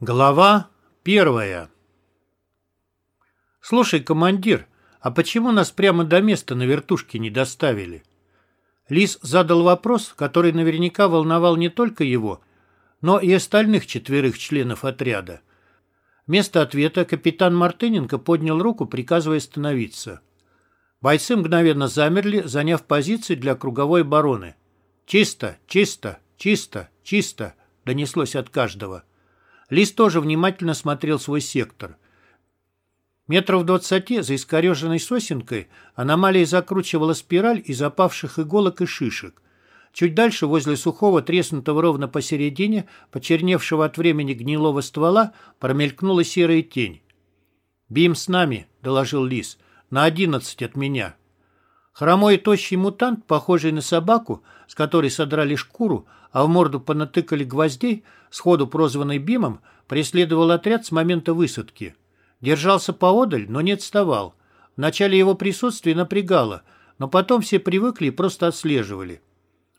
Глава первая «Слушай, командир, а почему нас прямо до места на вертушке не доставили?» Лис задал вопрос, который наверняка волновал не только его, но и остальных четверых членов отряда. Вместо ответа капитан Мартыненко поднял руку, приказывая остановиться. Бойцы мгновенно замерли, заняв позиции для круговой обороны. «Чисто, чисто, чисто, чисто!» донеслось от каждого. Лис тоже внимательно смотрел свой сектор. Метров двадцати за искореженной сосенкой аномалия закручивала спираль из опавших иголок и шишек. Чуть дальше, возле сухого, треснутого ровно посередине, почерневшего от времени гнилого ствола, промелькнула серая тень. «Бим с нами», — доложил Лис, — «на одиннадцать от меня». Хромой и тощий мутант, похожий на собаку, с которой содрали шкуру, а в морду понатыкали гвоздей, сходу прозванный Бимом, преследовал отряд с момента высадки. Держался поодаль, но не отставал. Вначале его присутствие напрягало, но потом все привыкли и просто отслеживали.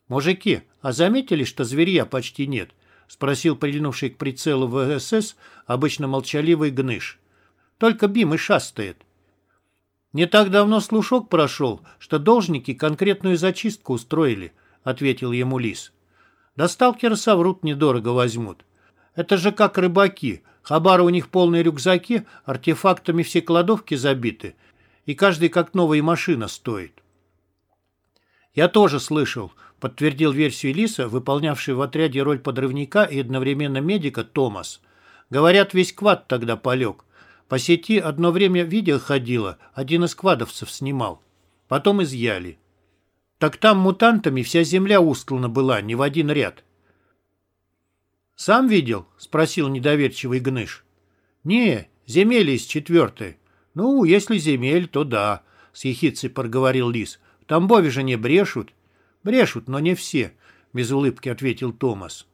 «Мужики, а заметили, что зверья почти нет?» — спросил прильнувший к прицелу ВСС обычно молчаливый гныш. «Только Бим и шастает. «Не так давно слушок прошел, что должники конкретную зачистку устроили», — ответил ему Лис. «Да сталкеры недорого возьмут. Это же как рыбаки. Хабары у них полные рюкзаки, артефактами все кладовки забиты, и каждый как новая машина стоит». «Я тоже слышал», — подтвердил версию Лиса, выполнявший в отряде роль подрывника и одновременно медика Томас. «Говорят, весь квад тогда полег. По сети одно время видео ходило, один из квадовцев снимал. Потом изъяли. Так там мутантами вся земля устлана была, не в один ряд. «Сам видел?» — спросил недоверчивый Гныш. «Не, земель из четвертой». «Ну, если земель, то да», — с ехицей проговорил Лис. «В Тамбове же не брешут». «Брешут, но не все», — без улыбки ответил Томас.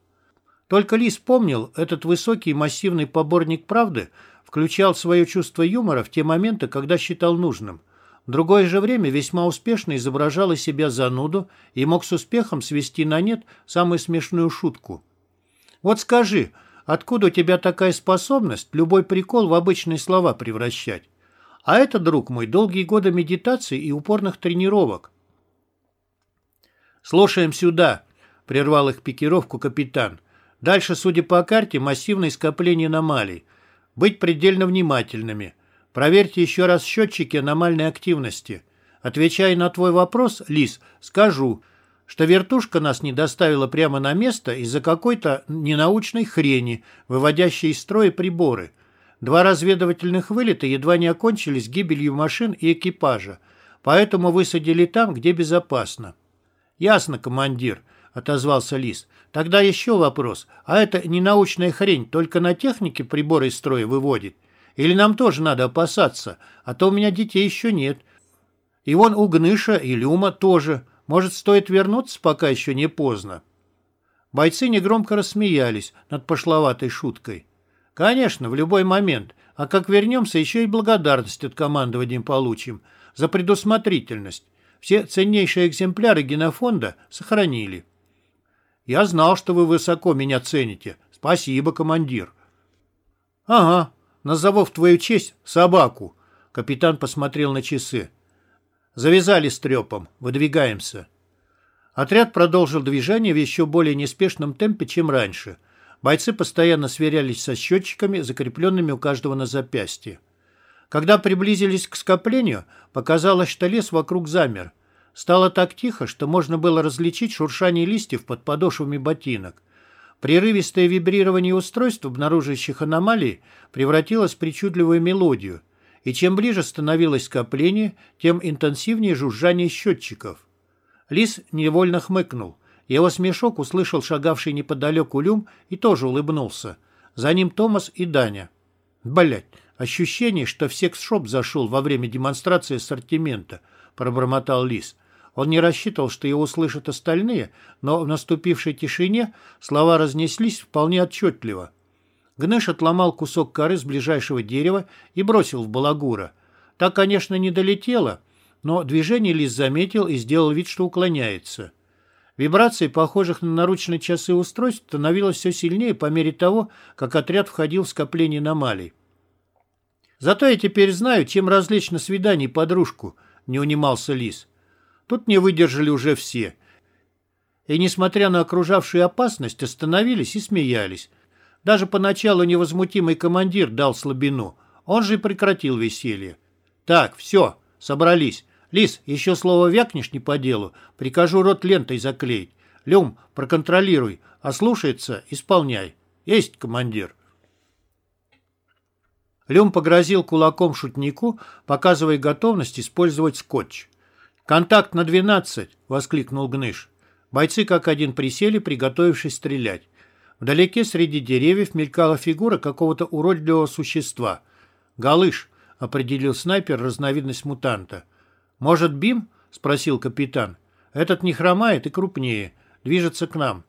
Только Лис помнил этот высокий массивный поборник правды, включал свое чувство юмора в те моменты, когда считал нужным. В другое же время весьма успешно изображал из себя зануду и мог с успехом свести на нет самую смешную шутку. «Вот скажи, откуда у тебя такая способность любой прикол в обычные слова превращать? А это, друг мой, долгие годы медитации и упорных тренировок». «Слушаем сюда», — прервал их пикировку капитан. «Дальше, судя по карте, массивное скопление аномалий. Быть предельно внимательными. Проверьте еще раз счетчики аномальной активности. Отвечая на твой вопрос, Лис, скажу, что вертушка нас не доставила прямо на место из-за какой-то ненаучной хрени, выводящей из строя приборы. Два разведывательных вылета едва не окончились гибелью машин и экипажа, поэтому высадили там, где безопасно. «Ясно, командир», — отозвался Лис. Тогда еще вопрос. А это не научная хрень, только на технике приборы из строя выводит? Или нам тоже надо опасаться? А то у меня детей еще нет. И вон у Гныша и Люма тоже. Может, стоит вернуться, пока еще не поздно?» Бойцы негромко рассмеялись над пошловатой шуткой. «Конечно, в любой момент. А как вернемся, еще и благодарность от командования получим. За предусмотрительность. Все ценнейшие экземпляры генофонда сохранили». Я знал, что вы высоко меня цените. Спасибо, командир. Ага, назову в твою честь собаку. Капитан посмотрел на часы. Завязали с трепом. Выдвигаемся. Отряд продолжил движение в еще более неспешном темпе, чем раньше. Бойцы постоянно сверялись со счетчиками, закрепленными у каждого на запястье. Когда приблизились к скоплению, показалось, что лес вокруг замер – Стало так тихо, что можно было различить шуршание листьев под подошвами ботинок. Прерывистое вибрирование устройств, обнаруживающих аномалии, превратилось в причудливую мелодию, и чем ближе становилось скопление, тем интенсивнее жужжание счетчиков. Лис невольно хмыкнул. Его смешок услышал шагавший неподалеку Люм и тоже улыбнулся. За ним Томас и Даня. Блять, ощущение, что в секс-шоп зашел во время демонстрации ассортимента, пробормотал Лис. Он не рассчитывал, что его услышат остальные, но в наступившей тишине слова разнеслись вполне отчетливо. Гныш отломал кусок коры с ближайшего дерева и бросил в балагура. Так, конечно, не долетело, но движение лис заметил и сделал вид, что уклоняется. Вибрации, похожих на наручные часы устройств, становилось все сильнее по мере того, как отряд входил в скопление аномалий. «Зато я теперь знаю, чем развлечь на свидании подружку», — не унимался Лис. Тут не выдержали уже все. И, несмотря на окружавшую опасность, остановились и смеялись. Даже поначалу невозмутимый командир дал слабину. Он же и прекратил веселье. «Так, все, собрались. Лис, еще слово вякнешь не по делу, прикажу рот лентой заклеить. Люм, проконтролируй, а слушается – исполняй. Есть, командир». Люм погрозил кулаком шутнику, показывая готовность использовать скотч. «Контакт на двенадцать!» — воскликнул Гныш. Бойцы как один присели, приготовившись стрелять. Вдалеке среди деревьев мелькала фигура какого-то уродливого существа. «Галыш», — определил снайпер разновидность мутанта. «Может, Бим?» — спросил капитан. «Этот не хромает и крупнее. Движется к нам».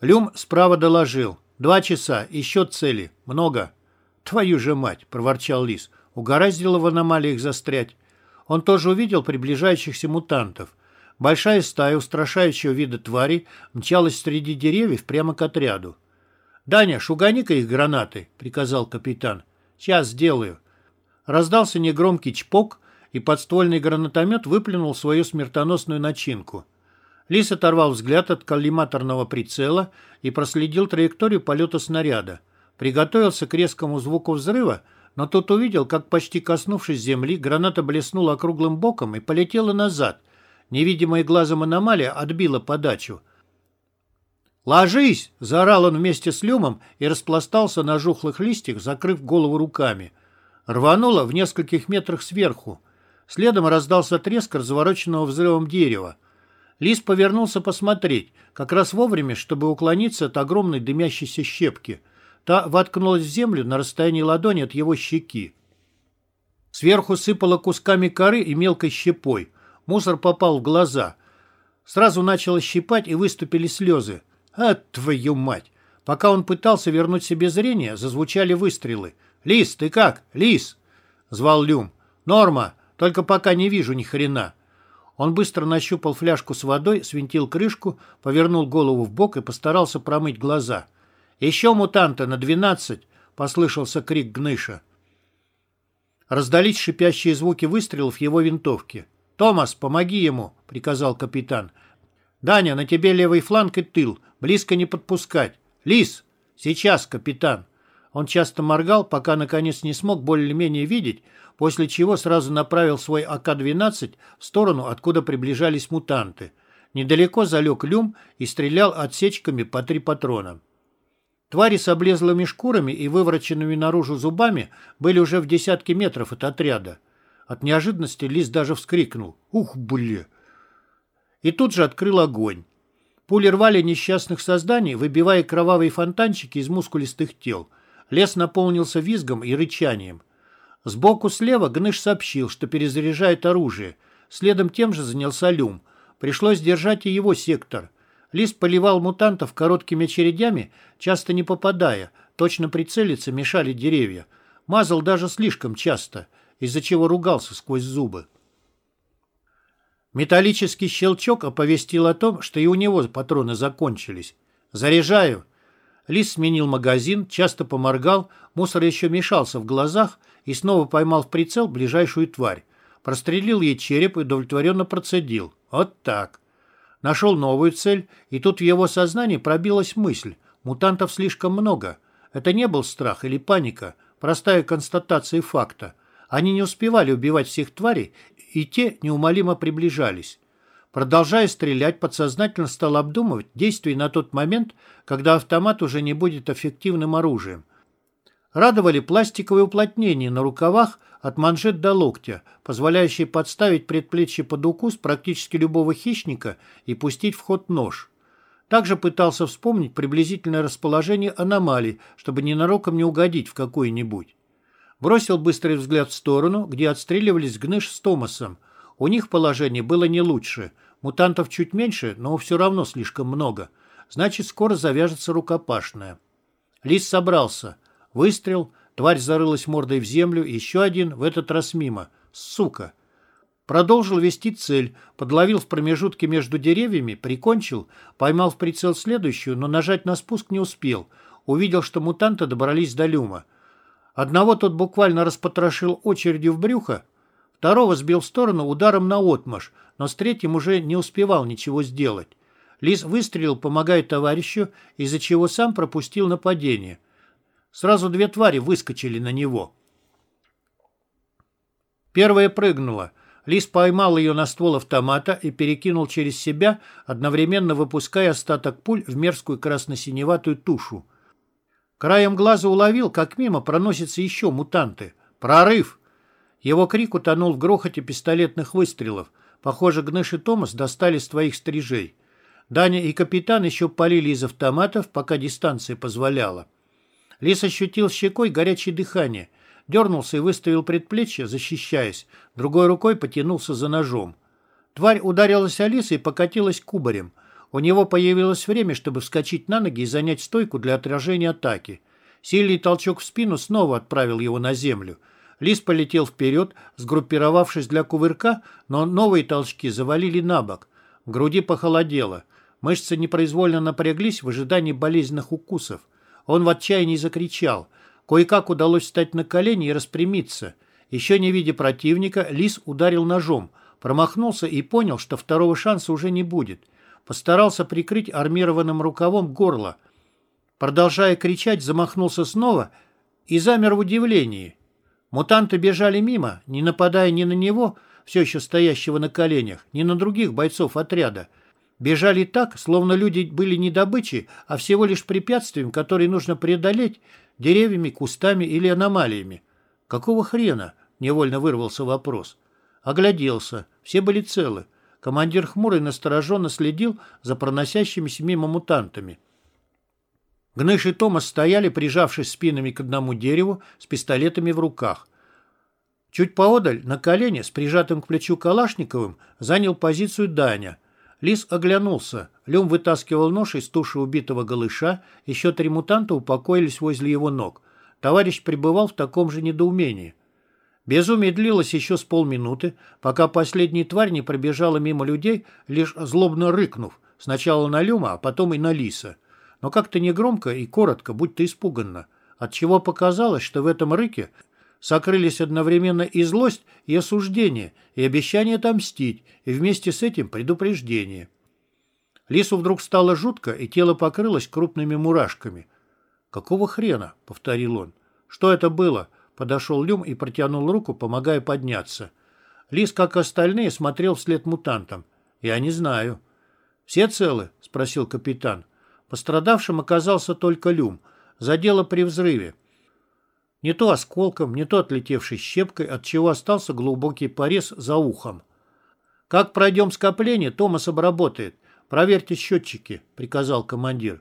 Люм справа доложил. «Два часа. Счет цели. Много». «Твою же мать!» — проворчал Лис. «Угораздило в аномалиях застрять». Он тоже увидел приближающихся мутантов. Большая стая устрашающего вида тварей мчалась среди деревьев прямо к отряду. «Даня, шугани-ка их гранаты», — приказал капитан. «Сейчас сделаю». Раздался негромкий чпок, и подствольный гранатомет выплюнул свою смертоносную начинку. Лис оторвал взгляд от коллиматорного прицела и проследил траекторию полета снаряда. Приготовился к резкому звуку взрыва, но тут увидел, как, почти коснувшись земли, граната блеснула округлым боком и полетела назад. Невидимая глазом аномалия отбила подачу. «Ложись!» – заорал он вместе с Люмом и распластался на жухлых листьях, закрыв голову руками. Рвануло в нескольких метрах сверху. Следом раздался треск развороченного взрывом дерева. Лис повернулся посмотреть, как раз вовремя, чтобы уклониться от огромной дымящейся щепки. Та воткнулась в землю на расстоянии ладони от его щеки. Сверху сыпало кусками коры и мелкой щепой. Мусор попал в глаза. Сразу начало щипать и выступили слезы. А твою мать! Пока он пытался вернуть себе зрение, зазвучали выстрелы. «Лис, ты как? Лис!» — звал Люм. «Норма! Только пока не вижу ни хрена. Он быстро нащупал фляжку с водой, свинтил крышку, повернул голову в бок и постарался промыть глаза. «Еще мутанта на двенадцать!» — послышался крик Гныша. Раздались шипящие звуки выстрелов его винтовки. «Томас, помоги ему!» — приказал капитан. «Даня, на тебе левый фланг и тыл. Близко не подпускать. Лис! Сейчас, капитан!» Он часто моргал, пока наконец не смог более-менее видеть, после чего сразу направил свой АК-12 в сторону, откуда приближались мутанты. Недалеко залег люм и стрелял отсечками по три патрона. Твари с облезлыми шкурами и вывороченными наружу зубами были уже в десятке метров от отряда. От неожиданности Лис даже вскрикнул. «Ух, бле!» И тут же открыл огонь. Пули рвали несчастных созданий, выбивая кровавые фонтанчики из мускулистых тел. Лес наполнился визгом и рычанием. Сбоку слева Гныш сообщил, что перезаряжает оружие. Следом тем же занялся Люм. Пришлось держать и его сектор. Лис поливал мутантов короткими очередями, часто не попадая. Точно прицелиться мешали деревья. Мазал даже слишком часто, из-за чего ругался сквозь зубы. Металлический щелчок оповестил о том, что и у него патроны закончились. «Заряжаю!» Лис сменил магазин, часто поморгал, мусор еще мешался в глазах и снова поймал в прицел ближайшую тварь. Прострелил ей череп и удовлетворенно процедил. Вот так. Нашел новую цель, и тут в его сознании пробилась мысль. Мутантов слишком много. Это не был страх или паника, простая констатация факта. Они не успевали убивать всех тварей, и те неумолимо приближались. Продолжая стрелять, подсознательно стал обдумывать действия на тот момент, когда автомат уже не будет эффективным оружием. Радовали пластиковые уплотнения на рукавах от манжет до локтя, позволяющие подставить предплечье под укус практически любого хищника и пустить в ход нож. Также пытался вспомнить приблизительное расположение аномалий, чтобы ненароком не угодить в какую-нибудь. Бросил быстрый взгляд в сторону, где отстреливались Гныш с Томасом. У них положение было не лучше – Мутантов чуть меньше, но все равно слишком много. Значит, скоро завяжется рукопашная. Лис собрался. Выстрел. Тварь зарылась мордой в землю. Еще один, в этот раз мимо. Сука. Продолжил вести цель, подловил в промежутке между деревьями, прикончил, поймал в прицел следующую, но нажать на спуск не успел. Увидел, что мутанты добрались до люма. Одного тот буквально распотрошил очередью в брюхо, второго сбил в сторону ударом на отмаш, но с третьим уже не успевал ничего сделать. Лис выстрелил, помогая товарищу, из-за чего сам пропустил нападение. Сразу две твари выскочили на него. Первая прыгнула — Лис поймал ее на ствол автомата и перекинул через себя, одновременно выпуская остаток пуль в мерзкую красно-синеватую тушу. Краем глаза уловил, как мимо проносятся еще мутанты. «Прорыв!» Его крик утонул в грохоте пистолетных выстрелов. Похоже, Гныш и Томас достали с твоих стрижей. Даня и капитан еще полили из автоматов, пока дистанция позволяла. Лис ощутил щекой горячее дыхание – дернулся и выставил предплечье, защищаясь, другой рукой потянулся за ножом. Тварь ударилась о лис и покатилась кубарем. У него появилось время, чтобы вскочить на ноги и занять стойку для отражения атаки. Сильный толчок в спину снова отправил его на землю. Лис полетел вперед, сгруппировавшись для кувырка, но новые толчки завалили на бок. В груди похолодело. Мышцы непроизвольно напряглись в ожидании болезненных укусов. Он в отчаянии закричал — Кое-как удалось встать на колени и распрямиться. Еще не видя противника, лис ударил ножом, промахнулся и понял, что второго шанса уже не будет. Постарался прикрыть армированным рукавом горло. Продолжая кричать, замахнулся снова и замер в удивлении. Мутанты бежали мимо, не нападая ни на него, все еще стоящего на коленях, ни на других бойцов отряда. Бежали так, словно люди были не добычей, а всего лишь препятствием, которое нужно преодолеть, Деревьями, кустами или аномалиями? Какого хрена? Невольно вырвался вопрос. Огляделся. Все были целы. Командир хмурый настороженно следил за проносящимися мимо мутантами. Гныш и Томас стояли, прижавшись спинами к одному дереву, с пистолетами в руках. Чуть поодаль, на колене, с прижатым к плечу Калашниковым, занял позицию Даня. Лис оглянулся. Лем вытаскивал нож из туши убитого голыша, еще три мутанта упокоились возле его ног. Товарищ пребывал в таком же недоумении. Безумие длилось еще с полминуты, пока последняя тварь не пробежала мимо людей, лишь злобно рыкнув, сначала на Люма, а потом и на Лиса. Но как-то негромко и коротко, будто испуганно, отчего показалось, что в этом рыке сокрылись одновременно и злость, и осуждение, и обещание отомстить, и вместе с этим предупреждение. Лису вдруг стало жутко, и тело покрылось крупными мурашками. «Какого хрена?» — повторил он. «Что это было?» — подошел Люм и протянул руку, помогая подняться. Лис, как остальные, смотрел вслед мутантам. «Я не знаю». «Все целы?» — спросил капитан. Пострадавшим оказался только Люм. Задело при взрыве. Не то осколком, не то отлетевшей щепкой, от чего остался глубокий порез за ухом. «Как пройдем скопление, Томас обработает. «Проверьте счетчики», — приказал командир.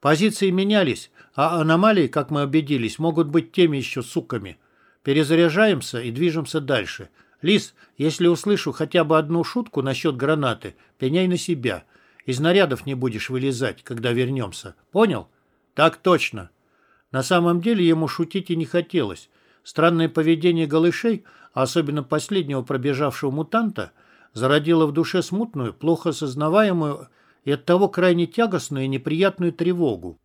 Позиции менялись, а аномалии, как мы убедились, могут быть теми еще суками. Перезаряжаемся и движемся дальше. Лис, если услышу хотя бы одну шутку насчет гранаты, пеняй на себя. Из нарядов не будешь вылезать, когда вернемся. Понял? Так точно. На самом деле ему шутить и не хотелось. Странное поведение голышей, особенно последнего пробежавшего мутанта — зародила в душе смутную, плохо осознаваемую и оттого крайне тягостную и неприятную тревогу.